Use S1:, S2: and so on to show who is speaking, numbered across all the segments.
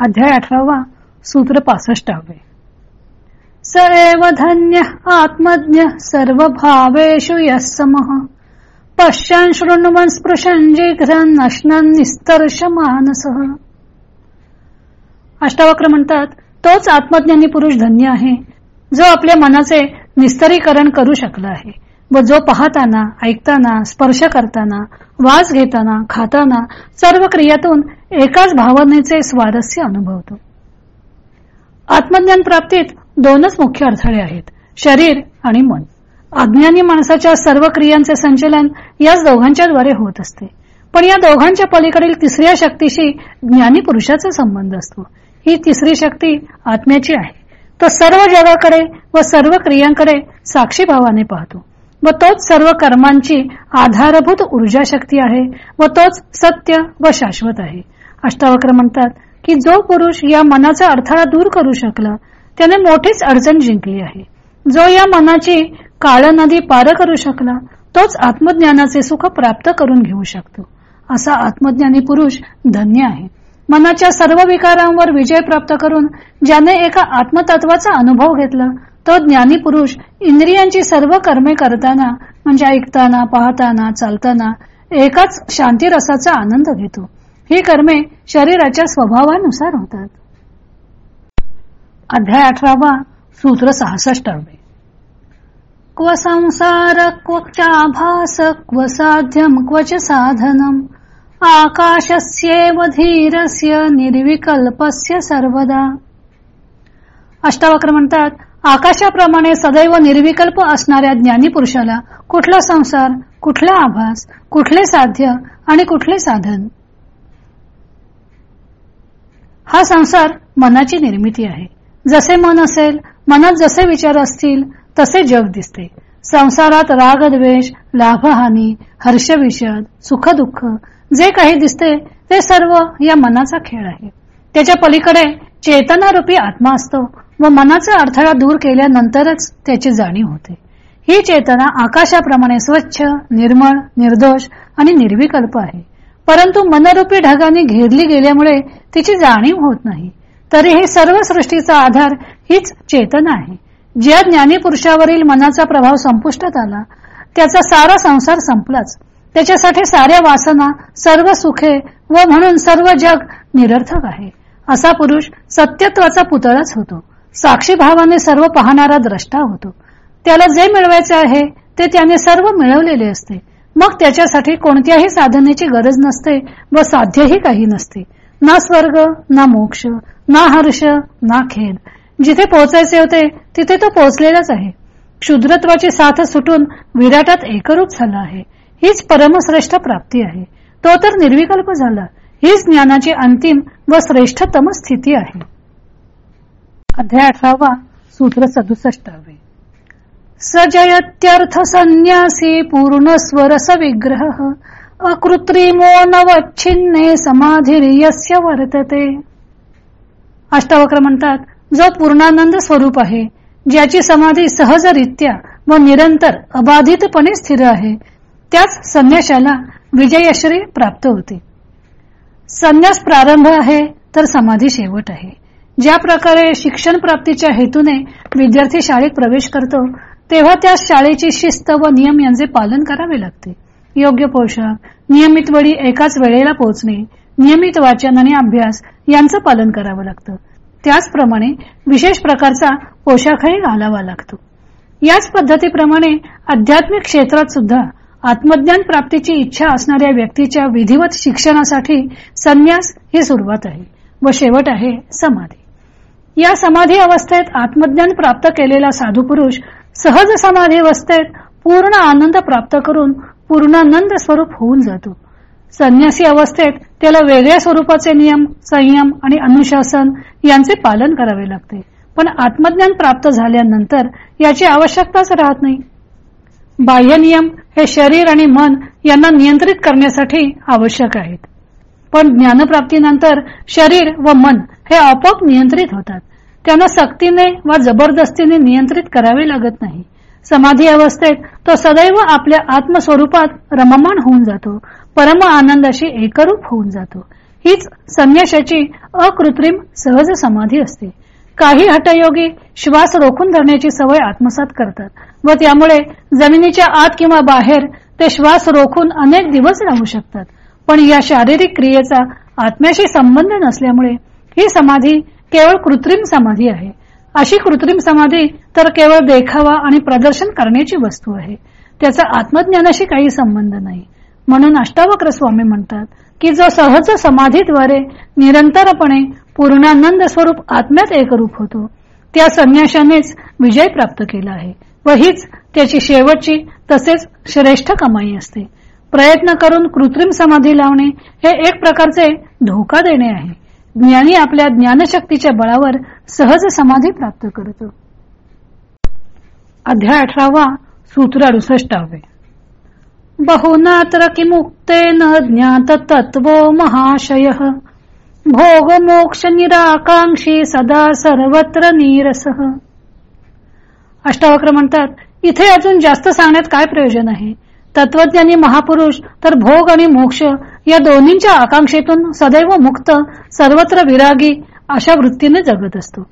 S1: अध्याय अठरावा सूत्र पासष्टावे. स धन्य आत्मज्ञ सर्व भावेशु यः समः। पश्यन् शृण्वन् स्पृशन् जिघ्रन् नश्नन् निस्तर्श मानसः अष्टावक्र म्हणतात तोच आत्मज्ञानी पुरुष धन्य आहे जो आपल्या मनाचे निस्तरीकरण करू शकला आहे. व जो पाहताना ऐकताना स्पर्श करताना वास घेताना खाताना सर्व क्रियातून एकाच भावनेचे स्वारस्य अनुभवतो. आत्मज्ञान प्राप्तीत दोनच मुख्य अडथळे आहेत शरीर आणि मन. अज्ञानी माणसाच्या सर्व क्रियांचे संचलन याच दोघांच्या द्वारे होत असते. पण या दोघांच्या पलीकडील तिसऱ्या शक्तीशी ज्ञानी पुरुषाचा संबंध असतो. ही तिसरी शक्ती आत्म्याची आहे. तो सर्व जगाकडे व सर्व क्रियांकडे साक्षीभावाने पाहतो. व तोच सर्व कर्मांची आधारभूत ऊर्जा शक्ती आहे व तोच सत्य व शाश्वत आहे. अष्टावक्र म्हणतात की जो पुरुष या मनाचा अडथळा दूर करू शकला त्याने मोठीच अडचण जिंकली आहे. जो या मनाची काळ नदी पार करू शकला तोच आत्मज्ञानाचे सुख प्राप्त करून घेऊ शकतो. असा आत्मज्ञानी पुरुष धन्य आहे. मनाच्या सर्व विकारांवर विजय प्राप्त करून ज्याने एका आत्मतत्वाचा अनुभव घेतला तो ज्ञानी पुरुष इंद्रियांची सर्व कर्मे करताना म्हणजे ऐकताना पाहताना चालताना एकाच शांतीरसाचा आनंद घेतो. ही कर्मे शरीराच्या स्वभावानुसार होतात. अध्याय अठरावा सूत्र सहासष्टावे. क्व संसार क्वचाभास क्व साध्यम क्वच साधनम आकाशस्येव धीरस्य निर्विकल्पस्य सर्वदा. अष्टावक्र म्हणतात आकाशाप्रमाणे सदैव निर्विकल्प असणाऱ्या ज्ञानी पुरुषाला कुठला संसार कुठला आभास कुठले साध्य आणि कुठले साधन? हा संसार मनाची निर्मिती आहे. जसे मन असेल मनात जसे विचार असतील तसे जग दिसते. संसारात राग द्वेष लाभहानी हर्षविषद सुख दुःख जे काही दिसते ते सर्व या मनाचा खेळ आहे. त्याच्या पलीकडे चेतनारूपी आत्मा असतो व मनाचा अडथळा दूर केल्यानंतरच त्याची जाणीव होते. ही चेतना आकाशाप्रमाणे स्वच्छ निर्मळ निर्दोष आणि निर्विकल्प आहे. परंतु मनरूपी ढगाने घेरली गेल्यामुळे तिची जाणीव होत नाही. तरीही सर्व सृष्टीचा आधार हीच चेतना आहे. ज्या ज्ञानी पुरुषावरील मनाचा प्रभाव संपुष्टात आला त्याचा सारा संसार संपलाच. त्याच्यासाठी साऱ्या वासना सर्व सुखे व म्हणून सर्व जग निरर्थक आहे. असा पुरुष सत्यत्वाचा पुतळाच होतो. साक्षीभावाने सर्व पाहणारा द्रष्टा होतो. त्याला जे मिळवायचे आहे ते त्याने सर्व मिळवलेले असते. मग त्याच्यासाठी कोणत्याही साधनेची गरज नसते व साध्यही काही नसते. ना स्वर्ग ना मोक्ष ना हर्ष ना खेद. जिथे पोहोचायचे होते तिथे तो पोहोचलेलाच आहे. क्षुद्रत्वाची साथ सुटून विराटात एकरूप झाला आहे. हीच परमश्रेष्ठ प्राप्ती आहे. तो तर निर्विकल्प झाला. हीच ज्ञानाची अंतिम व श्रेष्ठतम स्थिती आहे. अध्याय अठरावा सूत्र सदुसष्टावे. सजयत्यर्थ संन्यासी पूर्ण स्वरस विग्रह अकृत्रिमो नवच्छिन्ने समाधिर्यस्य वर्तते. अष्टावक्र म्हणतात जो पूर्णानंद स्वरूप आहे ज्याची समाधी सहजरित्या व निरंतर अबाधितपणे स्थिर आहे त्याच संन्याशाला विजयश्री प्राप्त होते. संन्यास प्रारंभ आहे तर समाधी शेवट आहे. ज्या प्रकारे शिक्षण प्राप्तीच्या हेतूने विद्यार्थी शाळेत प्रवेश करतो तेव्हा त्या शाळेची शिस्त व नियम यांचे पालन करावे लागते. योग्य पोशाख नियमित वेळी एकाच वेळेला पोहोचणे नियमित वाचन आणि अभ्यास यांचं पालन करावं लागतं. त्याचप्रमाणे विशेष प्रकारचा पोशाखही घालावा लागतो. याच पद्धतीप्रमाणे आध्यात्मिक क्षेत्रात सुद्धा आत्मज्ञान प्राप्तीची इच्छा असणाऱ्या व्यक्तीच्या विधिवत शिक्षणासाठी संन्यास ही सुरुवात आहे व शेवट आहे समाधी. या समाधी अवस्थेत आत्मज्ञान प्राप्त केलेला साधू पुरुष सहज समाधी अवस्थेत पूर्ण आनंद प्राप्त करून पूर्णानंद स्वरूप होऊन जातो. संन्यासी अवस्थेत त्याला वेगळ्या स्वरूपाचे नियम संयम आणि अनुशासन यांचे पालन करावे लागते. पण आत्मज्ञान प्राप्त झाल्यानंतर याची आवश्यकताच राहत नाही. बाह्य नियम हे शरीर आणि मन यांना नियंत्रित करण्यासाठी आवश्यक आहेत. पण ज्ञानप्राप्तीनंतर शरीर व मन हे आपोआप नियंत्रित होतात. त्यांना सक्तीने वा जबरदस्तीने नियंत्रित करावे लागत नाही. समाधी अवस्थेत तो सदैव आपल्या आत्मस्वरूपात रममाण होऊन जातो. परम आनंदाशी एकरूप होऊन जातो. हीच संन्याशाची अकृत्रिम सहज समाधी असते. काही हटयोगी श्वास रोखून धरण्याची सवय आत्मसात करतात व त्यामुळे जमिनीच्या आत किंवा बाहेर ते श्वास रोखून अनेक दिवस राहू शकतात. पण या शारीरिक क्रियेचा आत्म्याशी संबंध नसल्यामुळे ही समाधी केवळ कृत्रिम समाधी आहे. अशी कृत्रिम समाधी तर केवळ देखावा आणि प्रदर्शन करण्याची वस्तू आहे. त्याचा आत्मज्ञानाशी काही संबंध नाही. म्हणून अष्टावक्र स्वामी म्हणतात की जो सहज समाधीद्वारे निरंतरपणे पूर्णानंद स्वरूप आत्म्यात एकरूप होतो त्या संन्याशानेच विजय प्राप्त केला आहे व हीच त्याची शेवटची तसेच श्रेष्ठ कमाई असते. प्रयत्न करून कृत्रिम समाधी लावणे हे एक प्रकारचे धोका देणे आहे. ज्ञानी आपल्या ज्ञानशक्तीच्या बळावर सहज समाधी प्राप्त करतो. अध्याय अठरावा सूत्र अडुसष्टावे. बहुनात्र किमुक्तेन ज्ञात तत्व महाशय. भोग मोक्ष निराकांक्षी सदा सर्वत्र नीरस. अष्टावक्र म्हणतात इथे अजून जास्त सांगण्यात काय प्रयोजन आहे? तत्वज्ञानी महापुरुष तर भोग आणि मोक्ष या दोन्हींच्या आकांक्षेतून सदैव मुक्त सर्वत्र विरागी अशा वृत्तीने जगत असतो.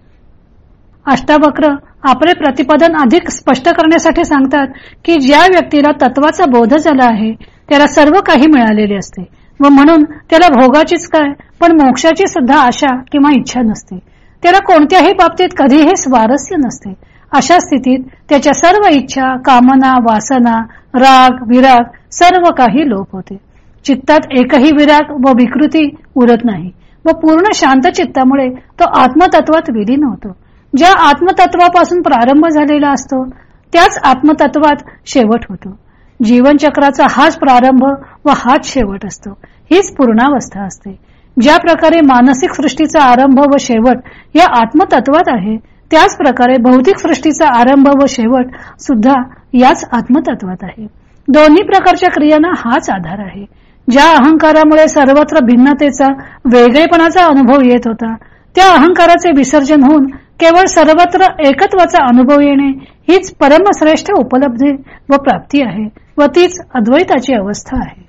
S1: अष्टावक्र आपले प्रतिपादन अधिक स्पष्ट करण्यासाठी सांगतात की ज्या व्यक्तीला तत्वाचा बोध झाला आहे त्याला सर्व काही मिळालेले असते व म्हणून त्याला भोगाचीच काय पण मोक्षाची सुद्धा आशा किंवा इच्छा नसते. त्याला कोणत्याही बाबतीत कधीही स्वारस्य नसते. अशा स्थितीत त्याच्या सर्व इच्छा कामना वासना राग विराग सर्व काही लोप होते. चित्तात एकही विराग व विकृती उरत नाही व पूर्ण शांत चित्तामुळे तो आत्मतत्वात विलीन होतो. ज्या आत्मतत्वापासून प्रारंभ झालेला असतो त्याच आत्मतत्वात शेवट होतो. जीवनचक्राचा हाच प्रारंभ व हाच शेवट असतो. हीच पूर्णावस्था असते. ज्या प्रकारे मानसिक सृष्टीचा आरंभ व शेवट या आत्मतत्वात आहे त्याच प्रकारे भौतिक सृष्टीचा आरंभ व शेवट सुद्धा याच आत्मतत्वात आहे. दोन्ही प्रकारच्या क्रियांना हाच आधार आहे. ज्या अहंकारामुळे सर्वत्र भिन्नतेचा वेगळेपणाचा अनुभव येत होता त्या अहंकाराचे विसर्जन होऊन केवळ सर्वत्र एकत्वाचा अनुभव येणे हीच परमश्रेष्ठ उपलब्धी व प्राप्ती आहे व तीच अद्वैताची अवस्था आहे.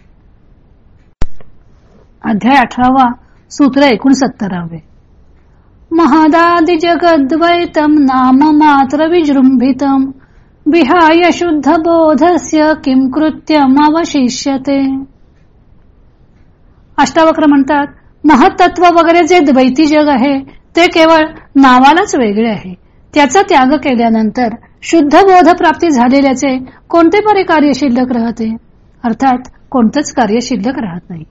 S1: अध्याय अठरावा सूत्र एकोणसत्तरावे. महादादि जगद्वैतम नाम मात्र विजृंभितम विहाय शुद्ध बोधस्य किम कृत्यम अवशिष्यते अष्टावक्र म्हणतात महत्त्व वगैरे जे द्वैती जग आहे ते केवळ नावालाच वेगळे आहे त्याचा त्याग केल्यानंतर शुद्ध बोध प्राप्ती झालेल्याचे कोणते बरे कार्य शिल्लक राहते अर्थात कोणतंच कार्य शिल्लक राहत नाही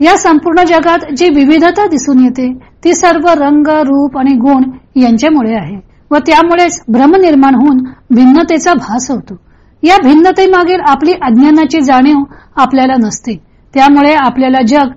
S1: या संपूर्ण जगात जी विविधता दिसून येते ती सर्व रंग रूप आणि गुण यांच्यामुळे आहे. व त्यामुळेच भ्रम निर्माण होऊन भिन्नतेचा भास होतो. या भिन्नतेमागील आपली अज्ञानाची जाणीव आपल्याला नसते. त्यामुळे आपल्याला जग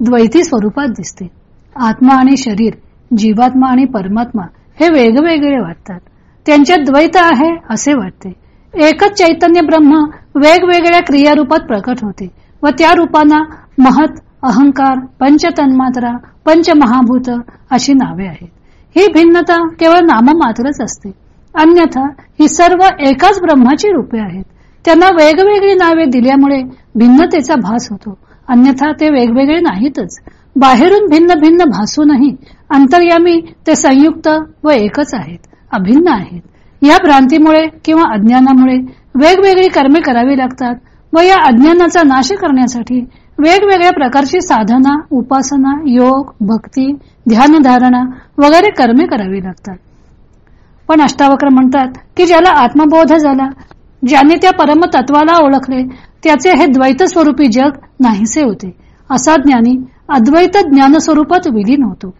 S1: द्वैती स्वरूपात दिसते. आत्मा आणि शरीर जीवात्मा आणि परमात्मा हे वेगवेगळे वाटतात. त्यांच्यात द्वैत आहे असे वाटते. एकच चैतन्य ब्रह्म वेगवेगळ्या क्रियारूपात प्रकट होते. व त्या रूपांना महत अहंकार पंचतन्मात्रा पंचमहाभूत अशी नावे आहेत. ही भिन्नता केवळ नाममात्रच असते. अन्यथा ही सर्व एकाच ब्रह्माची रूपे आहेत. त्यांना वेगवेगळी नावे दिल्यामुळे भिन्नतेचा भास होतो. अन्यथा ते वेगवेगळे नाहीतच. बाहेरून भिन्न भिन्न भासूनही अंतर्यामी ते संयुक्त व एकच आहेत अभिन्न आहेत. या भ्रांतीमुळे किंवा अज्ञानामुळे वेगवेगळी कर्मे करावी लागतात व या अज्ञानाचा नाश करण्यासाठी वेगवेगळ्या प्रकारची साधना उपासना योग भक्ती ध्यानधारणा वगैरे कर्मे करावी लागतात. पण अष्टावक्र म्हणतात की ज्याला आत्मबोध झाला ज्याने त्या परमतत्वाला ओळखले त्याचे हे द्वैत स्वरूपी जग नाहीसे होते. असा ज्ञानी अद्वैत ज्ञान स्वरूपात विलीन होतो.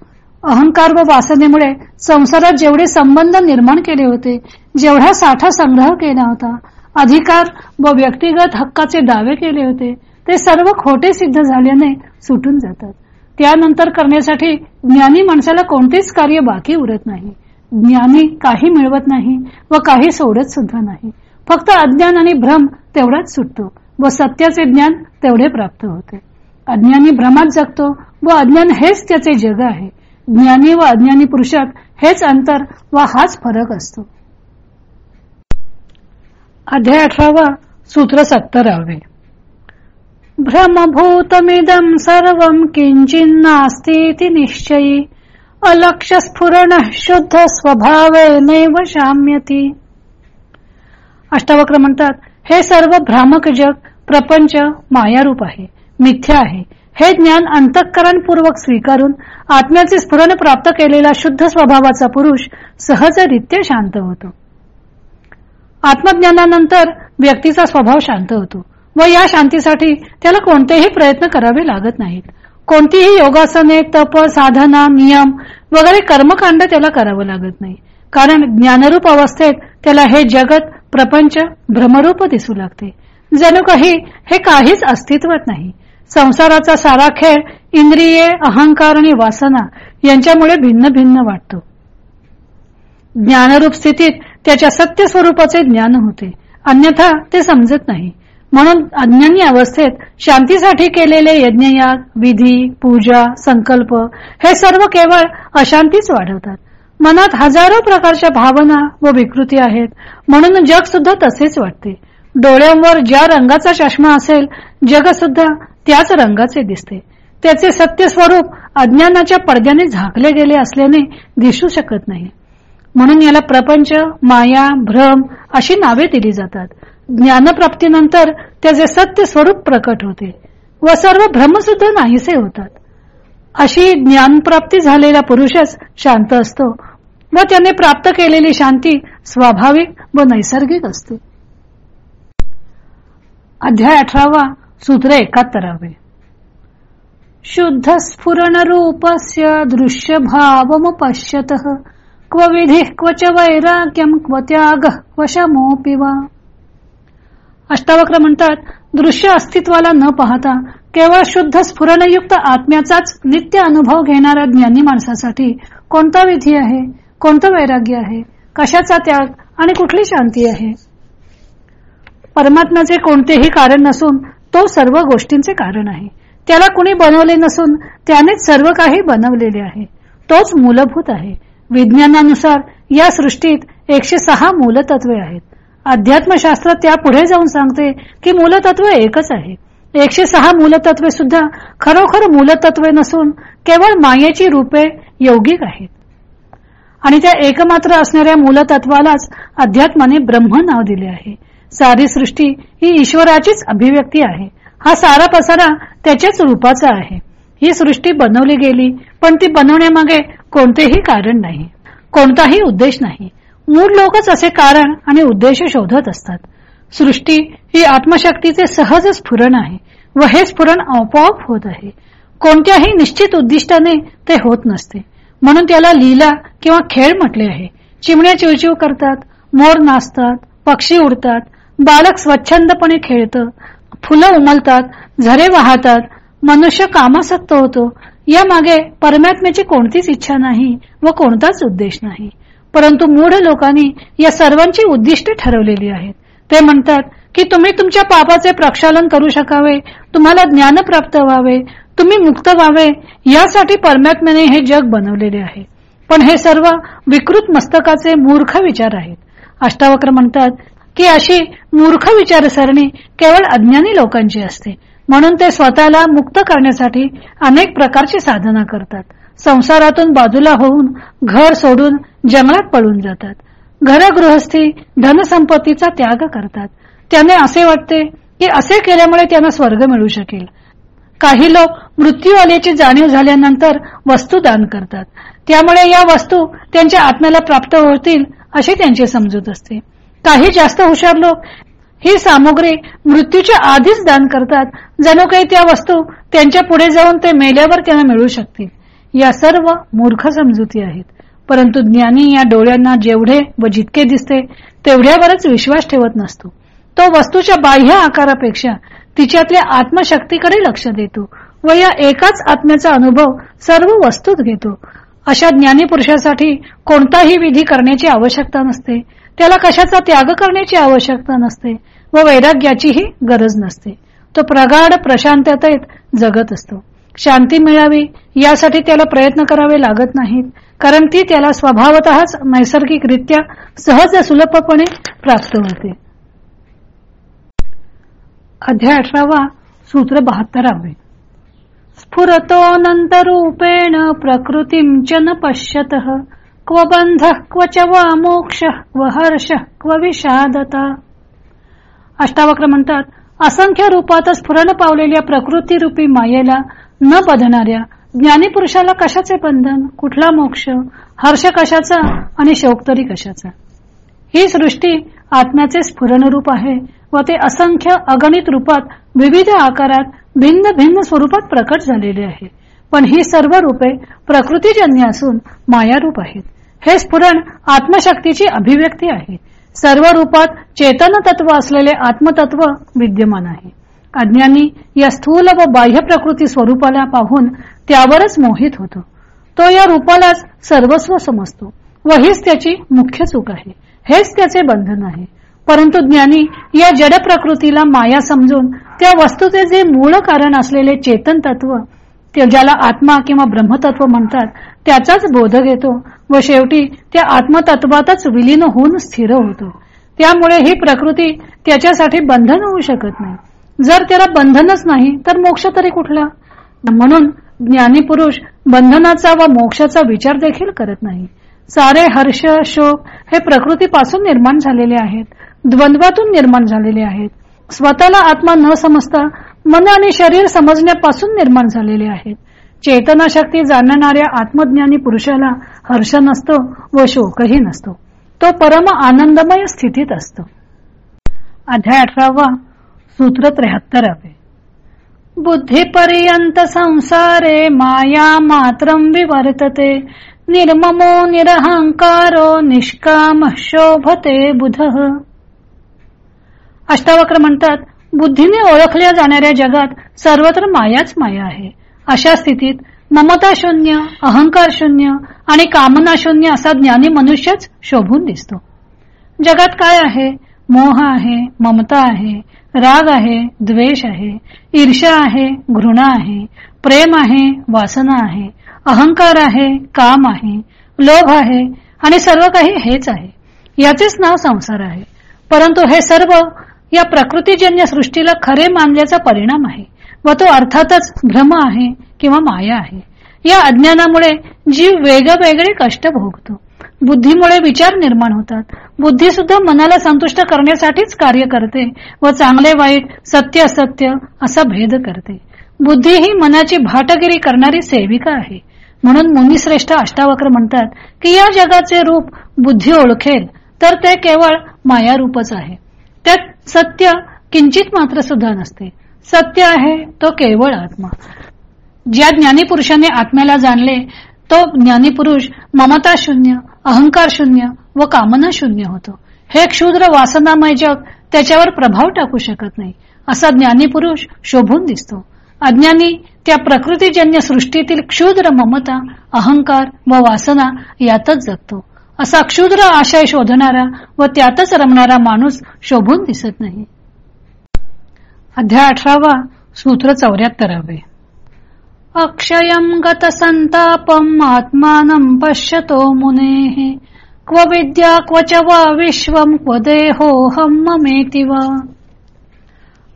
S1: अहंकार व वासनेमुळे संसारात जेवढे संबंध निर्माण केले होते जेवढा साठा संग्रह केला होता अधिकार व व्यक्तिगत हक्काचे दावे केले होते ते सर्व खोटे सिद्ध झाल्याने सुटून जातात. त्यानंतर करण्यासाठी ज्ञानी माणसाला कोणतेच कार्य बाकी उरत नाही. ज्ञानी काही मिळवत नाही व काही सोडत सुद्धा नाही. फक्त अज्ञान आणि भ्रम तेवढाच सुटतो व सत्याचे ज्ञान तेवढे प्राप्त होते. अज्ञानी भ्रमात जगतो व अज्ञान हेच त्याचे जग आहे. ज्ञानी व अज्ञानी पुरुषात हेच अंतर व हाच फरक असतो. अध्याय अठरावा सूत्र सत्तरावे. भ्रमभूतमिदं सर्वं किञ्चिन्नास्तीति निश्चयी। अलक्ष स्फुरण शुद्ध स्वभावे नैव शाम्यती। अष्टावक्र म्हणतात हे सर्व भ्रामक जग प्रपंच मायारूप आहे मिथ्या आहे। हे ज्ञान अंतःकरणपूर्वक स्वीकारून आत्म्याचे स्फुरण प्राप्त केलेला शुद्ध स्वभावाचा पुरुष सहजरित्या शांत होतो। आत्मज्ञानानंतर व्यक्तीचा स्वभाव शांत होतो। व या शांतीसाठी त्याला कोणतेही प्रयत्न करावे लागत नाहीत. कोणतीही योगासने तप साधना नियम वगैरे कर्मकांड त्याला करावं लागत नाही. कारण ज्ञानरूप अवस्थेत त्याला हे जगत प्रपंच भ्रमरूप दिसू लागते. जणू काही हे काहीच अस्तित्वात नाही. संसाराचा सारा खेळ इंद्रिये अहंकार आणि वासना यांच्यामुळे भिन्न भिन्न वाटतो. ज्ञानरूप स्थितीत त्याच्या सत्य स्वरूपाचे ज्ञान होते. अन्यथा ते समजत नाही. म्हणून अज्ञानी अवस्थेत शांतीसाठी केलेले यज्ञयाग विधी पूजा संकल्प हे सर्व केवळ अशांतीच वाढवतात. मनात हजारो प्रकारच्या भावना व विकृती आहेत. म्हणून जग सुद्धा तसेच वाटते. डोळ्यांवर ज्या रंगाचा चष्मा असेल जग सुद्धा त्याच रंगाचे दिसते. त्याचे सत्य स्वरूप अज्ञानाच्या पडद्याने झाकले गेले असल्याने दिसू शकत नाही. म्हणून याला प्रपंच माया भ्रम अशी नावे दिली जातात. ज्ञानप्राप्तीनंतर त्याचे सत्य स्वरूप प्रकट होते व सर्व भ्रमसुद्धा नाहीसे होतात. अशी ज्ञानप्राप्ती झालेला पुरुषच शांत असतो व त्याने प्राप्त केलेली शांती स्वाभाविक व नैसर्गिक असते. अध्याय अठरावा सूत्र एकाहत्तरावे. शुद्ध स्फुरण रूपस्य दृश्य भावम पश्यत क्व विधी क्व च वैराग्यम क्व त्याग क्व शमोपि वा। अष्टावक्र म्हणतात दृश्य अस्तित्वाला न पाहता केवळ शुद्ध स्फुरणयुक्त आत्म्याचाच नित्य अनुभव घेणाऱ्या ज्ञानी माणसासाठी कोणता विधी आहे? कोणतं वैराग्य आहे? कशाचा त्याग आणि कुठली शांती आहे? परमात्म्याचे कोणतेही कारण नसून तो सर्व गोष्टींचे कारण आहे. त्याला कुणी बनवले नसून त्यानेच सर्व काही बनवलेले आहे. तोच मूलभूत आहे. विज्ञानानुसार या सृष्टीत एकशे सहा मूलतत्वे आहेत. अध्यात्मशास्त्र त्या पुढे जाऊन सांगते की मूलतत्व एकच आहे. एकशे सहा मूलतत्वे सुद्धा खरोखर मूलतत्वे नसून केवळ मायेची रूपे यौगिक आहेत. आणि त्या एकमात्र असणाऱ्या मूलतत्वालाच अध्यात्माने ब्रह्म नाव दिले आहे. सारी सृष्टी ही ईश्वराचीच अभिव्यक्ती आहे. हा सारा पसारा त्याच्याच रूपाचा आहे. ही सृष्टी बनवली गेली पण ती बनवण्यामागे कोणतेही कारण नाही. कोणताही उद्देश नाही. मूळ लोकच असे कारण आणि उद्देश शोधत असतात. सृष्टी ही आत्मशक्तीचे सहज स्फुरण आहे व हे स्फुरण आपोआप होत आहे. कोणत्याही निश्चित उद्दिष्टाने ते होत नसते. म्हणून त्याला लीला किंवा खेळ म्हटले आहे. चिमण्या चिवचिव करतात मोर नाचतात पक्षी उडतात बालक स्वच्छंदपणे खेळतं फुलं उमलतात झरे वाहतात मनुष्य कामासक्त होतो. या मागे परमात्म्याची कोणतीच इच्छा नाही व कोणताच उद्देश नाही. परंतु मूढ लोकांनी या सर्वांची उद्दिष्ट ठरवलेली आहेत. ते म्हणतात की तुम्ही तुमच्या पापाचे प्रक्षालन करू शकावे तुम्हाला ज्ञान प्राप्त व्हावे तुम्ही मुक्त व्हावे यासाठी परमात्म्याने हे जग बनवलेले आहे. पण हे सर्व विकृत मस्तकाचे मूर्ख विचार आहेत. अष्टावक्र म्हणतात की अशी मूर्ख विचारसरणी केवळ अज्ञानी लोकांची असते. म्हणून ते स्वतःला मुक्त करण्यासाठी अनेक प्रकारची साधना करतात. संसारातून बाजूला होऊन घर सोडून जंगलात पळून जातात. घरगृहस्थी धनसंपत्तीचा त्याग करतात. त्याने असे वाटते की असे केल्यामुळे त्यांना स्वर्ग मिळू शकेल. काही लोक मृत्यू आल्याची जाणीव झाल्यानंतर वस्तू दान करतात. त्यामुळे या वस्तू त्यांच्या आत्म्याला प्राप्त होतील अशी त्यांची समजूत असते. काही जास्त हुशार लोक ही सामुग्री मृत्यूच्या आधीच दान करतात. जणू काही त्या वस्तू त्यांच्या पुढे जाऊन ते मेल्यावर त्यांना मिळू शकतील. या सर्व मूर्ख समजुती आहेत. परंतु ज्ञानी या डोळ्यांना जेवढे व जितके दिसते तेवढ्यावरच विश्वास ठेवत नसतो. तो वस्तूच्या बाह्य आकारापेक्षा तिच्यातल्या आत्मशक्तीकडे लक्ष देतो व या एकाच आत्म्याचा अनुभव सर्व वस्तूत घेतो. अशा ज्ञानी पुरुषासाठी कोणताही विधी करण्याची आवश्यकता नसते. त्याला कशाचा त्याग करण्याची आवश्यकता नसते व वैराग्याचीही गरज नसते. तो प्रगाढ प्रशांततेत जगत असतो. शांती मिळावी यासाठी त्याला प्रयत्न करावे लागत नाहीत. कारण ती त्याला स्वभावतःच नैसर्गिकरित्या सहज सुलभपणे प्राप्त होते. अध्याय अठरावा सूत्र बहात्तरावे. स्फुरतोऽनन्तरूपेण प्रकृतीं च न पश्यतः क्व बन्धः क्व च वा मोक्षः क्व हर्षः क्व विषादता. अष्टावक्र म्हणतात असंख्य रूपात स्फुरण पावलेल्या प्रकृती रूपी मायेला न बधणाऱ्या ज्ञानी पुरुषाला कशाचे बंधन? कुठला मोक्ष? हर्ष कशाचा आणि शोक तरी कशाचा? ही सृष्टी आत्म्याचे स्फुरण रूप आहे व ते असंख्य अगणित रूपात विविध आकारात भिन्न भिन्न स्वरूपात प्रकट झालेले आहे. पण ही सर्व रूपे प्रकृतीजन्य असून मायारूप आहेत. हे स्फुरण आत्मशक्तीची अभिव्यक्ती आहे. सर्व रूपात चेतन तत्व असलेले आत्मतत्व विद्यमान आहे. अज्ञानी या स्थूल व बाह्य प्रकृती स्वरूपाला पाहून त्यावरच मोहित होतो. तो या रूपालाच सर्वस्व समजतो व हीच त्याची मुख्य चूक आहे. हेच त्याचे बंधन आहे. परंतु ज्ञानी या जड प्रकृतीला माया समजून त्या वस्तूचे जे मूळ कारण असलेले चेतन तत्व ज्याला आत्मा किंवा ब्रह्मतत्व म्हणतात त्याचाच बोध घेतो व शेवटी त्या आत्मतत्वातच विलीन होऊन स्थिर होतो. त्यामुळे ही प्रकृती त्याच्यासाठी बंधन होऊ शकत नाही. जर त्याला बंधनच नाही तर मोक्ष तरी कुठला? म्हणून ज्ञानी पुरुष बंधनाचा व मोक्षाचा विचार देखील करत नाही. सारे हर्ष शोक हे प्रकृतीपासून निर्माण झालेले आहेत. द्वंद्वातून निर्माण झालेले आहेत. स्वतःला आत्मा न समजता मन आणि शरीर समजण्यापासून निर्माण झालेले आहेत. चेतना शक्ती जाणणाऱ्या आत्मज्ञानी पुरुषाला हर्ष नसतो व शोकही नसतो. तो परम आनंदमय स्थितीत असतो. अध्याय अठरावा. सूत्र त्र्याहत्तरावे बुद्धिपर्यंत संसारे माया मात्रम विवर्तते। निर्ममो निरहंकारो निष्काम शोभते बुध। अष्टावक्र म्हणतात बुद्धीने ओळखल्या जाणाऱ्या जगात सर्वत्र मायाच माया आहे. अशा स्थितीत ममता शून्य अहंकार शून्य आणि कामना शून्य असा ज्ञानी मनुष्यच शोभून दिसतो. जगात काय आहे? मोह आहे ममता आहे राग आहे द्वेष आहे ईर्षा आहे घृणा आहे प्रेम आहे वासना आहे अहंकार आहे काम आहे लोभ आहे आणि सर्व काही हेच आहे. याचेच नाव संसार आहे. परंतु हे सर्व या प्रकृतीजन्य सृष्टीला खरे मानल्याचा परिणाम आहे व तो अर्थातच भ्रम आहे किंवा माया आहे. या अज्ञानामुळे जीव वेगवेगळे कष्ट भोगतो. बुद्धीमुळे विचार निर्माण होतात. बुद्धी सुद्धा मनाला संतुष्ट करण्यासाठीच कार्य करते व चांगले वाईट सत्य असत्य असा भेद करते. बुद्धी ही मनाची भाटगिरी करणारी सेविका आहे. म्हणून मुनिश्रेष्ठ अष्टावक्र म्हणतात की या जगाचे रूप बुद्धी ओळखेल तर ते केवळ मायारूपच आहे. त्यात सत्य किंचित मात्र सुद्धा नसते. सत्य आहे तो केवळ आत्मा. ज्या ज्ञानीपुरुषाने आत्म्याला जाणले तो ज्ञानीपुरुष ममता शून्य अहंकार शून्य व कामना शून्य होतो. हे क्षुद्र वासनामय जग त्याच्यावर प्रभाव टाकू शकत नाही असा ज्ञानी पुरुष शोभून दिसतो. अज्ञानी त्या प्रकृतीजन्य सृष्टीतील क्षुद्र ममता अहंकार व वासना यातच जगतो. असा क्षुद्र आशय शोधणारा व त्यातच रमणारा माणूस शोभून दिसत नाही. अध्याय अठरावा सूत्र चौऱ्याहत्तरावे. अक्षयम गत संतापम आत्मानं पश्यतो मुने क्व विद्या क्व च वा विश्वम क्व देहोहम ममेति वा.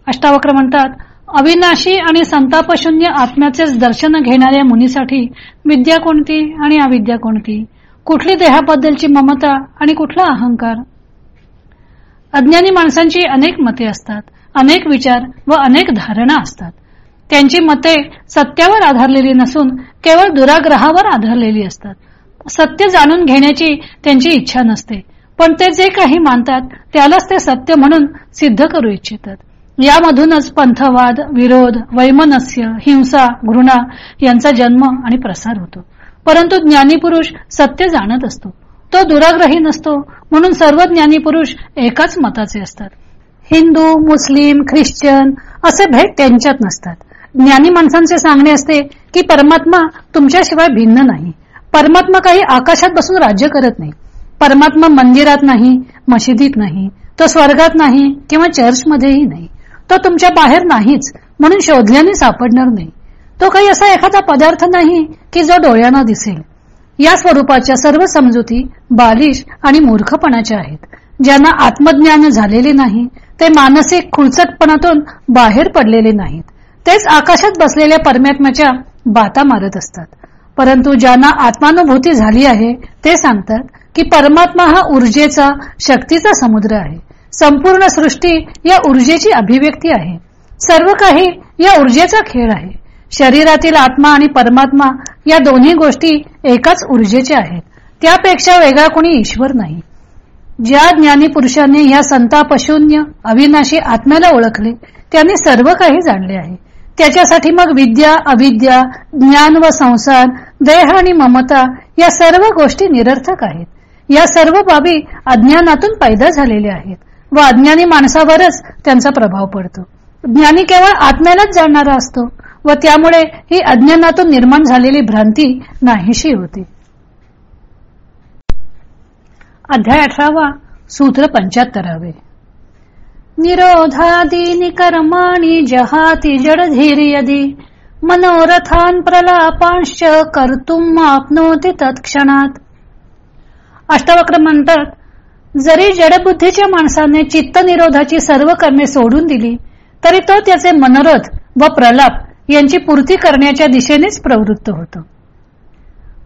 S1: अष्टावक्र म्हणतात अविनाशी आणि संतापशून्य आत्म्याचेच दर्शन घेणाऱ्या मुनीसाठी विद्या कोणती आणि अविद्या कोणती? कुठली देहाबद्दलची ममता आणि कुठला अहंकार? अज्ञानी माणसांची अनेक मते असतात अनेक विचार व अनेक धारणा असतात. त्यांची मते सत्यावर आधारलेली नसून केवळ दुराग्रहावर आधारलेली असतात. सत्य जाणून घेण्याची त्यांची इच्छा नसते. पण ते जे काही मानतात त्यालाच ते सत्य म्हणून सिद्ध करू इच्छितात. यामधूनच पंथवाद विरोध वैमनस्य हिंसा घृणा यांचा जन्म आणि प्रसार होतो. परंतु ज्ञानी पुरुष सत्य जाणत असतो. तो दुराग्रही नसतो म्हणून सर्व ज्ञानी पुरुष एकाच मताचे असतात. हिंदू मुस्लिम ख्रिश्चन असे भेद त्यांच्यात नसतात. ज्ञानी माणसांचे सांगणे असते की परमात्मा तुमच्याशिवाय भिन्न नाही. परमात्मा काही आकाशात बसून राज्य करत नाही. परमात्मा मंदिरात नाही मशिदीत नाही तो स्वर्गात नाही किंवा चर्चमध्येही नाही. तो तुमच्या बाहेर नाहीच म्हणून शोधल्याने सापडणार नाही. तो काही असा एखादा पदार्थ नाही की जो डोळ्यांना दिसेल. या स्वरूपाच्या सर्व समजुती बालिश आणि मूर्खपणाच्या आहेत. ज्यांना आत्मज्ञान झालेले नाही ते मानसिक खुळचटपणातून बाहेर पडलेले नाहीत. तेच आकाशात बसलेल्या परमात्म्याच्या बाता मारत असतात. परंतु ज्यांना आत्मानुभूती झाली आहे ते सांगतात की परमात्मा हा ऊर्जेचा शक्तीचा समुद्र आहे. संपूर्ण सृष्टी या ऊर्जेची अभिव्यक्ती आहे. सर्व काही या ऊर्जेचा खेळ आहे. शरीरातील आत्मा आणि परमात्मा या दोन्ही गोष्टी एकाच ऊर्जेच्या आहेत. त्यापेक्षा वेगळा कोणी ईश्वर नाही. ज्या ज्ञानी पुरुषांनी या संतापशून्य अविनाशी आत्म्याला ओळखले त्यांनी सर्व काही जाणले आहे. त्याच्यासाठी मग विद्या अविद्या ज्ञान व संसार देह आणि ममता या सर्व गोष्टी निरर्थक आहेत. या सर्व बाबी अज्ञानातून पैदा झालेल्या आहेत व अज्ञानी माणसावरच त्यांचा प्रभाव पडतो. ज्ञानी केवळ आत्म्यालाच जाणणारा असतो व त्यामुळे ही अज्ञानातून निर्माण झालेली भ्रांती नाहीशी होते. अध्याय अठरावा सूत्र पंच्याहत्तरावे. निरोधादीनि कर्माणि जहाती जडधीर्यदि। यदी मनोरथान प्रलापांश कर्तुम आपनोती तत्क्षणात। अष्टवक्र म्हणतात जरी जडबुद्धीच्या माणसाने चित्त निरोधाची सर्व कर्मे सोडून दिली तरी तो त्याचे मनोरथ व प्रलाप यांची पूर्ती करण्याच्या दिशेनेच प्रवृत्त होतो.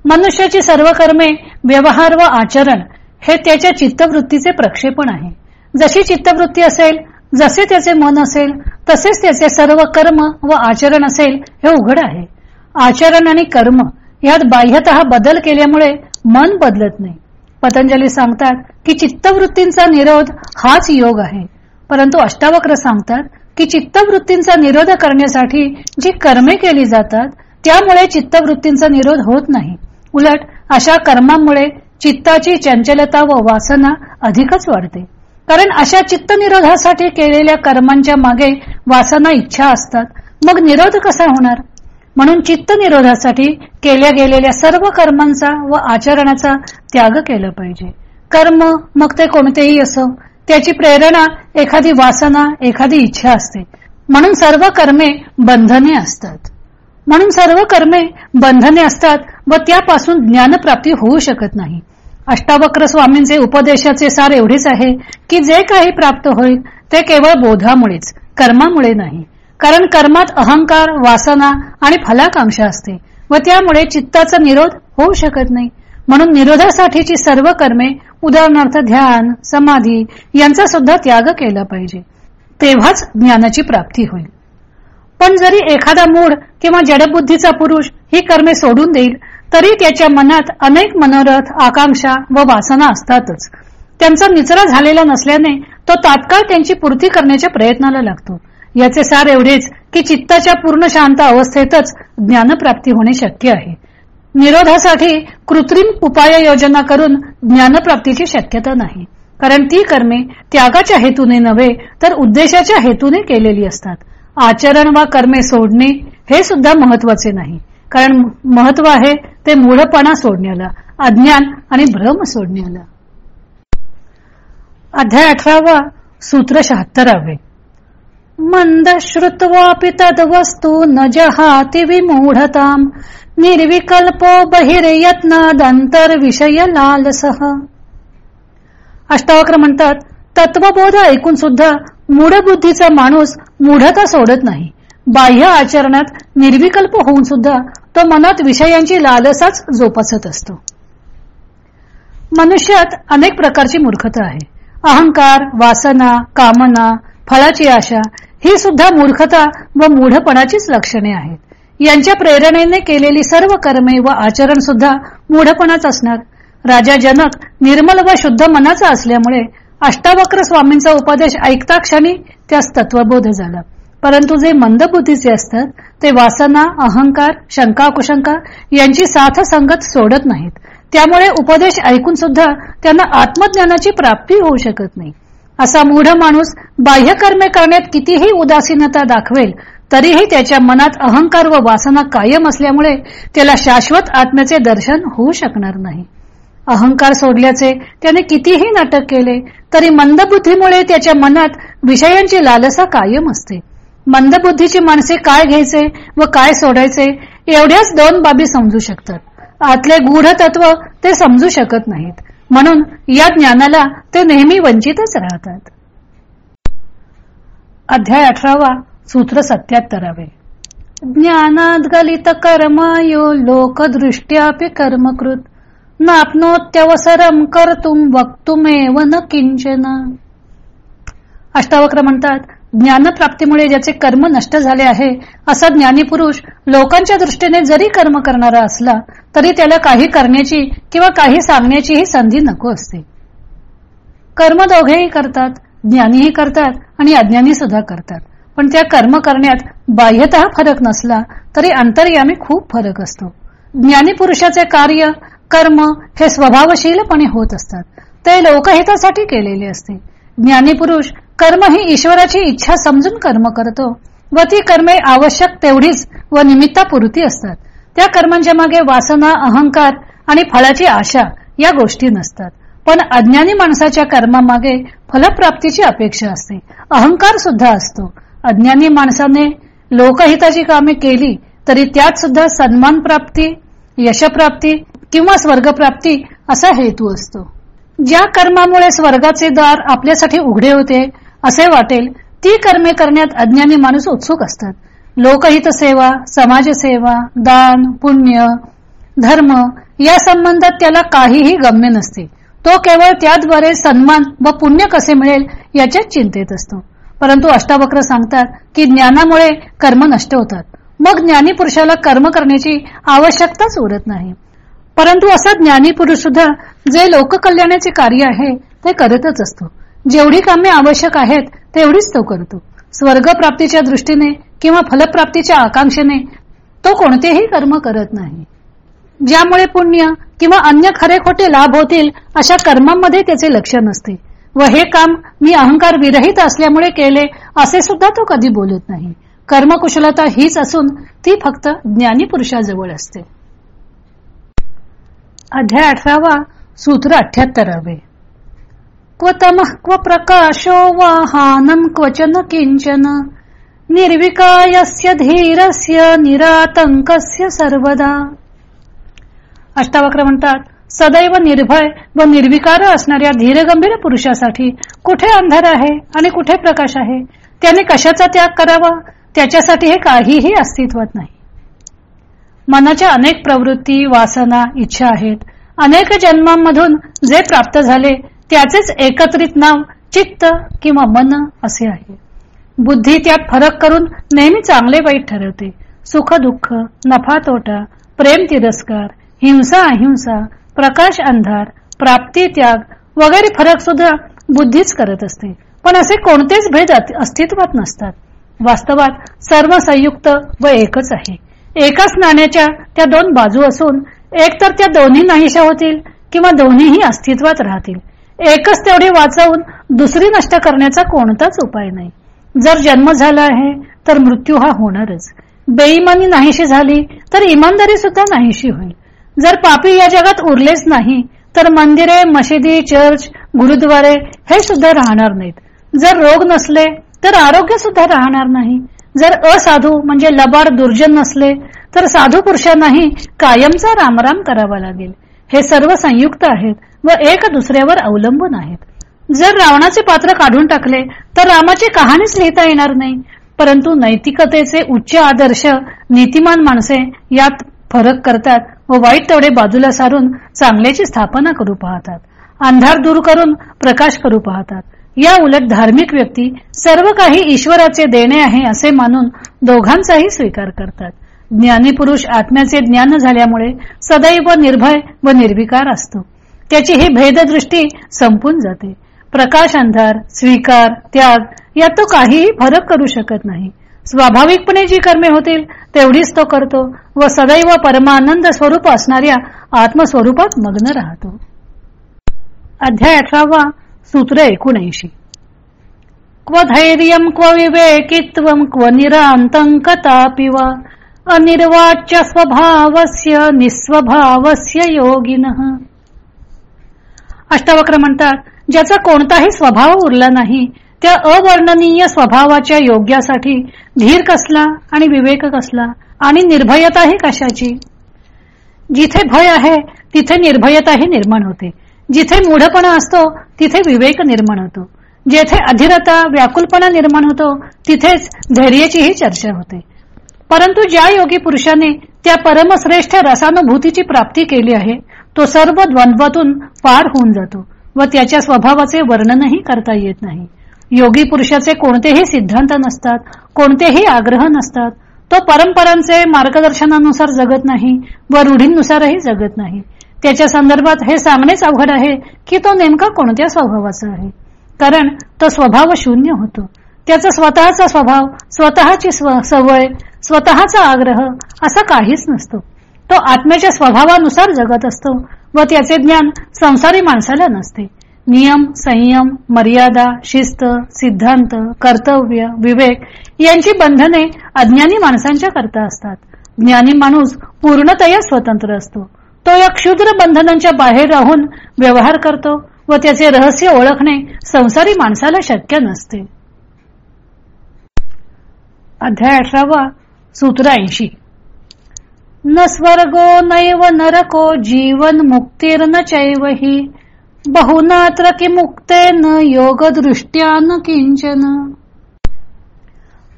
S1: मनुष्याची सर्व कर्मे व्यवहार व आचरण हे त्याच्या चित्तवृत्तीचे प्रक्षेपण आहे. जशी चित्तवृत्ती असेल जसे त्याचे मन असेल तसेच त्याचे सर्व कर्म व आचरण असेल हे उघड आहे. आचरण आणि कर्म यात बाह्यत बदल केल्यामुळे मन बदलत नाही. पतंजली सांगतात की चित्तवृत्तींचा निरोध हाच योग आहे. परंतु अष्टावक्र सांगतात की चित्तवृत्तींचा निरोध करण्यासाठी जी कर्मे केली जातात त्यामुळे चित्तवृत्तींचा निरोध होत नाही. उलट अशा कर्मांमुळे चित्ताची चंचलता व वासना अधिकच वाढते. कारण अशा चित्त निरोधासाठी केलेल्या कर्मांच्या मागे वासना इच्छा असतात. मग निरोध कसा होणार? म्हणून चित्त निरोधासाठी केल्या गेलेल्या सर्व कर्मांचा व आचरणाचा त्याग केला पाहिजे. कर्म मग ते कोणतेही असो त्याची प्रेरणा एखादी वासना एखादी इच्छा असते. म्हणून सर्व कर्मे बंधने असतात. म्हणून सर्व कर्मे बंधने असतात व त्यापासून ज्ञानप्राप्ती होऊ शकत नाही. अष्टावक्र स्वामींचे उपदेशाचे सार एवढेच आहे की जे काही प्राप्त होईल ते केवळ बोधामुळेच कर्मामुळे नाही. कारण कर्मात अहंकार वासना आणि फलाकांक्षा असते व त्यामुळे चित्ताचा निरोध होऊ शकत नाही. म्हणून निरोधासाठीची सर्व कर्मे उदाहरणार्थ ध्यान समाधी यांचा सुद्धा त्याग केला पाहिजे. तेव्हाच ज्ञानाची प्राप्ती होईल. पण जरी एखादा मूड किंवा जडबुद्धीचा पुरुष ही कर्मे सोडून देईल तरी त्याच्या मनात अनेक मनोरथ आकांक्षा व वासना असतातच. त्यांचा निचरा झालेला नसल्याने तो तात्काळ त्यांची पूर्ती करण्याच्या प्रयत्नाला लागतो. याचे सार एवढेच की चित्ताच्या पूर्ण शांत अवस्थेतच ज्ञानप्राप्ती होणे शक्य आहे. निरोधासाठी कृत्रिम उपाययोजना करून ज्ञानप्राप्तीची शक्यता नाही. कारण ती कर्मे त्यागाच्या हेतूने नव्हे तर उद्देशाच्या हेतूने केलेली असतात. आचरण वा कर्मे सोडणे हे सुद्धा महत्त्वाचे नाही. कारण महत्त्व आहे ते मूढपणा सोडण्याला अज्ञान आणि भ्रम सोडण्याला. अध्याय अठरावा सूत्र शहात्तरावे. मंद श्रुत्वापि तद्वस्तु न जहाती विमूढताम निर्विकल्पो बहिर्यत्नादंतर विषय लालसह अष्टावक्र म्हणतात तत्वबोध ऐकून सुद्धा मूढ बुद्धीचा माणूस मूढता सोडत नाही. बाह्य आचरणात निर्विकल्प होऊन सुद्धा तो मनात विषयांची लालसाच जोपासत असतो. मनुष्यात अनेक प्रकारची मूर्खता आहे. अहंकार वासना कामना फळाची आशा ही सुद्धा मूर्खता व मूढपणाचीच लक्षणे आहेत. यांच्या प्रेरणेने केलेली सर्व कर्मे व आचरण सुद्धा मूढपणाच असणार. राजा जनक निर्मल व शुद्ध मनाचा असल्यामुळे अष्टावक्र स्वामींचा उपदेश ऐकता क्षणी त्यास तत्वबोध झाला. परंतु जे मंदबुद्धीचे असतात ते वासना अहंकार शंका कुशंका यांची साथ संगत सोडत नाहीत. त्यामुळे उपदेश ऐकून सुद्धा त्यांना आत्मज्ञानाची प्राप्ती होऊ शकत नाही. असा मूढ माणूस बाह्यकर्मे करण्यात कितीही उदासीनता दाखवेल तरीही त्याच्या मनात अहंकार व वासना कायम असल्यामुळे त्याला शाश्वत आत्म्याचे दर्शन होऊ शकणार नाही. अहंकार सोडल्याचे त्याने कितीही नाटक केले तरी मंदबुद्धीमुळे त्याच्या मनात विषयांची लालसा कायम असते. मंदबुद्धीची माणसे काय घ्यायचे व काय सोडायचे एवढ्याच दोन बाबी समजू शकतात. आतले गूढ तत्व ते समजू शकत नाहीत. म्हणून या ज्ञानाला ते नेहमी वंचितच राहतात. अध्याय अठरावा सूत्र सत्याहत्तरावे. ज्ञानात गलित कर्मायो लोकदृष्ट्यापि कर्मकृत. नापनोत्यवसरम कर्तुम वक्तुमेव न किंचन अष्टावक्र म्हणतात ज्ञानप्राप्तीमुळे ज्याचे कर्म नष्ट झाले आहे असा ज्ञानीपुरुष लोकांच्या दृष्टीने जरी कर्म करणारा असला तरी त्याला काही करण्याची किंवा काही सांगण्याचीही संधी नको असते. कर्म दोघेही करतात ज्ञानीही करतात आणि अज्ञानी सुद्धा करतात. पण त्या कर्म करण्यात बाह्यत फरक नसला तरी अंतर्यामी खूप फरक असतो. ज्ञानी पुरुषाचे कार्य कर्म हे स्वभावशीलपणे होत असतात. ते लोकहितासाठी केलेले असते. ज्ञानी पुरुष कर्म ही ईश्वराची इच्छा समजून कर्म करतो. व ती कर्मे आवश्यक तेवढीच व निमित्तापुरती असतात. त्या कर्मांच्या मागे वासना अहंकार आणि फळाची आशा या गोष्टी नसतात. पण अज्ञानी माणसाच्या कर्मामागे फलप्राप्तीची अपेक्षा असते. अहंकार सुद्धा असतो. अज्ञानी माणसाने लोकहिताची कामे केली तरी त्यात सुद्धा सन्मान प्राप्ती यशप्राप्ती किंवा स्वर्गप्राप्ती असा हेतू असतो. ज्या कर्मामुळे स्वर्गाचे दार आपल्यासाठी उघडे होते असे वाटेल ती कर्मे करण्यात अज्ञानी माणूस उत्सुक असतात. लोकहित सेवा समाजसेवा दान पुण्य धर्म या संबंधात त्याला काहीही गम्य नसते. तो केवळ त्याद्वारे सन्मान व पुण्य कसे मिळेल याच्याच चिंतेत असतो. परंतु अष्टावक्र सांगतात की ज्ञानामुळे कर्म नष्ट होतात. मग ज्ञानी पुरुषाला कर्म करण्याची आवश्यकताच उरत नाही. परंतु असा ज्ञानी पुरुष सुद्धा जे लोककल्याणाचे कार्य आहे ते करतच असतो. जेवढी कामे आवश्यक आहेत तेवढीच तो करतो. स्वर्गप्राप्तीच्या दृष्टीने किंवा फलप्राप्तीच्या आकांक्षेने तो कोणतेही कर्म करत नाही. ज्यामुळे पुण्य किंवा अन्य खरे खोटे लाभ होतील अशा कर्मांमध्ये त्याचे लक्ष नसते. व हे काम मी अहंकार विरहित असल्यामुळे केले असे सुद्धा तो कधी बोलत नाही. कर्मकुशलता हीच असून ती फक्त ज्ञानी पुरुषाजवळ असते. अध्याय अठरावा सूत्र अठ्याहत्तरावे. क्व तमः क्व प्रकाशो वाहानं क्वचन किंचन निर्विकायस्य धीरस्य निरातंकस्य सर्वदा। अष्टावक्र म्हणतात सदैव निर्भय व निर्विकार असणाऱ्या धीरगंभीर पुरुषासाठी कुठे अंधार आहे आणि कुठे प्रकाश आहे? त्याने कशाचा त्याग करावा? त्याच्यासाठी हे काहीही अस्तित्वात नाही. मनाच्या अनेक प्रवृत्ती वासना इच्छा आहेत. अनेक जन्मांमधून जे प्राप्त झाले त्याचेच एकत्रित नाव चित्त किंवा मन असे आहे. बुद्धी त्यात फरक करून नेहमी चांगले वाईट ठरवते. सुख दुःख नफा तोटा प्रेम तिरस्कार हिंसा अहिंसा प्रकाश अंधार प्राप्ती त्याग वगैरे फरक सुद्धा बुद्धीच करत असते. पण असे कोणतेच भेद अस्तित्वात नसतात. वास्तवात सर्व संयुक्त व एकच आहे. एकाच नाण्याच्या त्या दोन बाजू असून एक तर त्या दोन्ही नाहीशा होतील किंवा दोन्हीही अस्तित्वात राहतील. एकच तेवढी वाचवून दुसरी नष्ट करण्याचा कोणताच उपाय नाही. जर जन्म झाला आहे तर मृत्यू हा होणारच. बेईमानी नाहीशी झाली तर इमानदारी सुद्धा नाहीशी होईल. जर पापी या जगात उरलेच नाही तर मंदिरे मशिदी चर्च गुरुद्वारे हे सुद्धा राहणार नाहीत. जर रोग नसले तर आरोग्य सुद्धा राहणार नाही. जर असाधू म्हणजे लबाड दुर्जन नसले तर साधू पुरुषांनाही कायमचा रामराम करावा लागेल. हे सर्व संयुक्त आहेत. व एक दुसऱ्यावर अवलंबून आहेत. जर रावणाचे पात्र काढून टाकले तर रामाची कहाणीच लिहिता येणार नाही. परंतु नैतिकतेचे उच्च आदर्श नीतिमान माणसे यात फरक करतात व वाईट तेवढे बाजूला सारून चांगल्याची स्थापना करू पाहतात. अंधार दूर करून प्रकाश करू पाहतात. या उलट धार्मिक व्यक्ती सर्व काही ईश्वराचे देणे आहे असे मानून दोघांचाही स्वीकार करतात. ज्ञानी पुरुष आत्म्याचे ज्ञान झाल्यामुळे सदैव निर्भय व निर्विकार असतो. त्याची ही भेददृष्टी संपून जाते. प्रकाश अंधार स्वीकार त्याग यात तो काहीही फरक करू शकत नाही. स्वाभाविकपणे जी कर्मे होतील तेवढीच तो करतो व सदैव परमानंद स्वरूप असणाऱ्या आत्मस्वरूपात मग्न राहतो. अध्याय अठरावा सूत्र एकोणऐंशी. क्व धैर्य क्व विवेकित्व क्व निरांतंकतापि वा अनिर्वाच्य स्वभावस्य निस्वभावस्य योगिन अष्टावक्र म्हणतात ज्याचा कोणताही स्वभाव उरला नाही त्या अवर्णनीय स्वभावाच्या योग्यासाठी धीर कसला आणि विवेक कसला आणि निर्भयताही कशाची? जिथे भय आहे तिथे निर्भयताही निर्माण होते. जिथे मूढपणा असतो तिथे विवेक निर्माण होतो. जेथे अधिरता व्याकुलपणा निर्माण होतो तिथेच धैर्याचीही चर्चा होते. परंतु ज्या योगी पुरुषाने त्या परमश्रेष्ठ रसानुभूतीची प्राप्ती केली आहे तो सर्व द्वंद्वातून पार होऊन जातो व त्याच्या स्वभावाचे वर्णनही करता येत नाही. योगी पुरुषाचे कोणतेही सिद्धांत नसतात कोणतेही आग्रह नसतात. तो परंपरांचे मार्गदर्शनानुसार जगत नाही व रूढींनुसारही जगत नाही. त्याच्या संदर्भात हे सांगणेच अवघड आहे की तो नेमका कोणत्या स्वभावाचा आहे. कारण तो स्वभाव शून्य होतो. त्याचा स्वतःचा स्वभाव स्वतःची स्व सवय स्वतःचा आग्रह असा काहीच नसतो. तो आत्म्याच्या स्वभावानुसार जगत असतो. व त्याचे ज्ञान संसारी माणसाला नसते. नियम संयम मर्यादा शिस्त सिद्धांत कर्तव्य विवेक यांची बंधने अज्ञानी माणसांच्या करता असतात. ज्ञानी माणूस पूर्णतया स्वतंत्र असतो. तो या क्षुद्र बंधनांच्या बाहेर राहून व्यवहार करतो व त्याचे रहस्य ओळखणे संसारी माणसाला शक्य नसते. अध्याय अठरावा सूत्र ऐंशी. न स्वर्गो नैव नरको जीवन मुक्तीर्न चैवही। बहुनात्र न योग दृष्ट्या न किंचन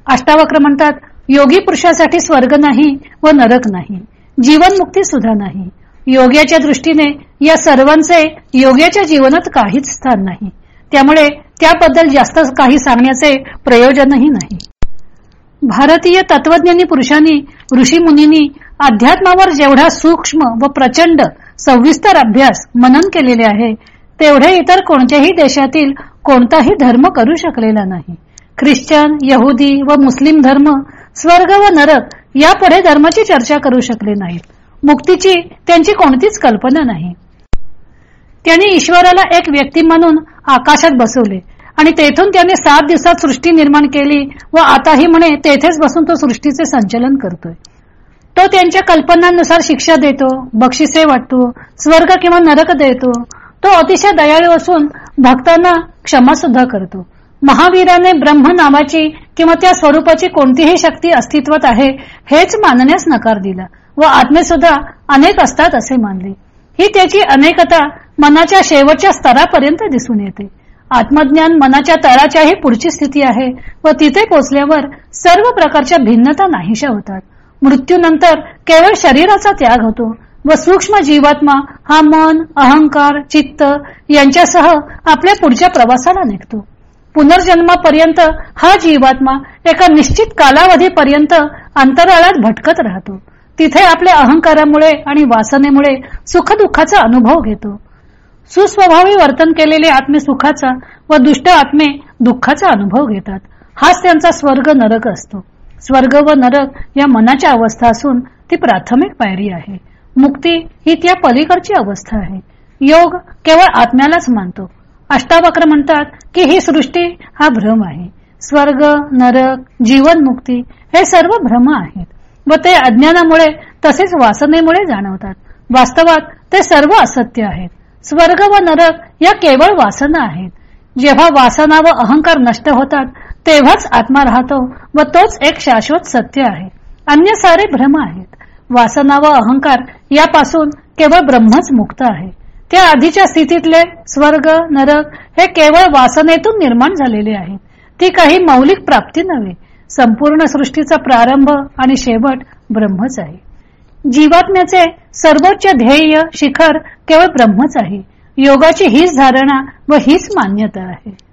S1: अष्टावक्र म्हणतात योगी पुरुषासाठी स्वर्ग नाही व नरक नाही जीवनमुक्ती सुद्धा नाही. योग्याच्या दृष्टीने या सर्वांचे योग्याच्या जीवनात काहीच स्थान नाही. त्यामुळे त्याबद्दल जास्त काही सांगण्याचे प्रयोजनही नाही. भारतीय तत्वज्ञानी पुरुषांनी ऋषी मुनींनी अध्यात्मावर जेवढा सूक्ष्म व प्रचंड सविस्तर अभ्यास मनन केलेले आहे तेवढे इतर कोणत्याही देशातील कोणताही धर्म करू शकलेला नाही. ख्रिश्चन यहुदी व मुस्लिम धर्म स्वर्ग व नरक यापुढे धर्माची चर्चा करू शकले नाहीत. मुक्तीची त्यांची कोणतीच कल्पना नाही. त्यांनी ईश्वराला एक व्यक्ती म्हणून आकाशात बसवले आणि तेथून त्याने सात दिवसात सृष्टी निर्माण केली व आताही म्हणे तेथेच बसून तो सृष्टीचे संचलन करतोय. तो त्यांच्या कल्पनांनुसार शिक्षा देतो बक्षिसे वाटतो स्वर्ग किंवा नरक देतो. तो अतिशय दयाळू असून भक्तांना क्षमा सुद्धा करतो. महावीराने ब्रह्म नावाची किंवा त्या स्वरूपाची कोणतीही शक्ती अस्तित्वात आहे हेच मानण्यास नकार दिला व आत्मे सुद्धा अनेक असतात असे मानले. ही त्याची अनेकता मनाच्या शेवटच्या स्तरापर्यंत दिसून येते. आत्मज्ञान मनाच्या तळाच्याही पुढची स्थिती आहे व तिथे पोचल्यावर सर्व प्रकारच्या भिन्नता नाहीशा होतात. मृत्यूनंतर केवळ शरीराचा त्याग होतो. व सूक्ष्म जीवात्मा हा मन अहंकार चित्त यांच्यासह आपल्या पुढच्या प्रवासाला निघतो. पुनर्जन्मापर्यंत हा जीवात्मा एका निश्चित कालावधीपर्यंत अंतराळात भटकत राहतो. तिथे आपल्या अहंकारामुळे आणि वासनेमुळे सुखदुःखाचा अनुभव घेतो. सुस्वभावी वर्तन केलेले आत्मे सुखाचा व दुष्ट आत्मे दुःखाचा अनुभव घेतात. हाच त्यांचा स्वर्ग नरक असतो. स्वर्ग व नरक या मनाच्या अवस्था असून ती प्राथमिक पायरी आहे. मुक्ती ही त्या पलीकडची अवस्था आहे. योग केवळ आत्म्यालाच मानतो. अष्टावक्र म्हणतात की ही सृष्टी हा भ्रम आहे. स्वर्ग नरक जीवन मुक्ती हे सर्व भ्रम आहेत व ते अज्ञानामुळे तसेच वासनेमुळे जाणवतात. वास्तवात ते सर्व असत्य आहेत. स्वर्ग व नरक या केवळ वासना आहेत. जेव्हा वासना व अहंकार नष्ट होतात तेव्हाच आत्मा राहतो व तोच एक शाश्वत सत्य आहे. अन्य सारे भ्रम आहेत. वासना व अहंकार यापासून केवळ ब्रह्मच मुक्त आहे. त्या आधीच्या स्थितीतले स्वर्ग नरक हे केवळ वासनेतून निर्माण झालेले आहे. ती काही मौलिक प्राप्ती नव्हे. संपूर्ण सृष्टीचा प्रारंभ आणि शेवट ब्रह्मच आहे. जीवात्म्याचे सर्वोच्च ध्येय शिखर केवळ ब्रह्मच आहे. योगाची हीच धारणा व हीच मान्यता आहे.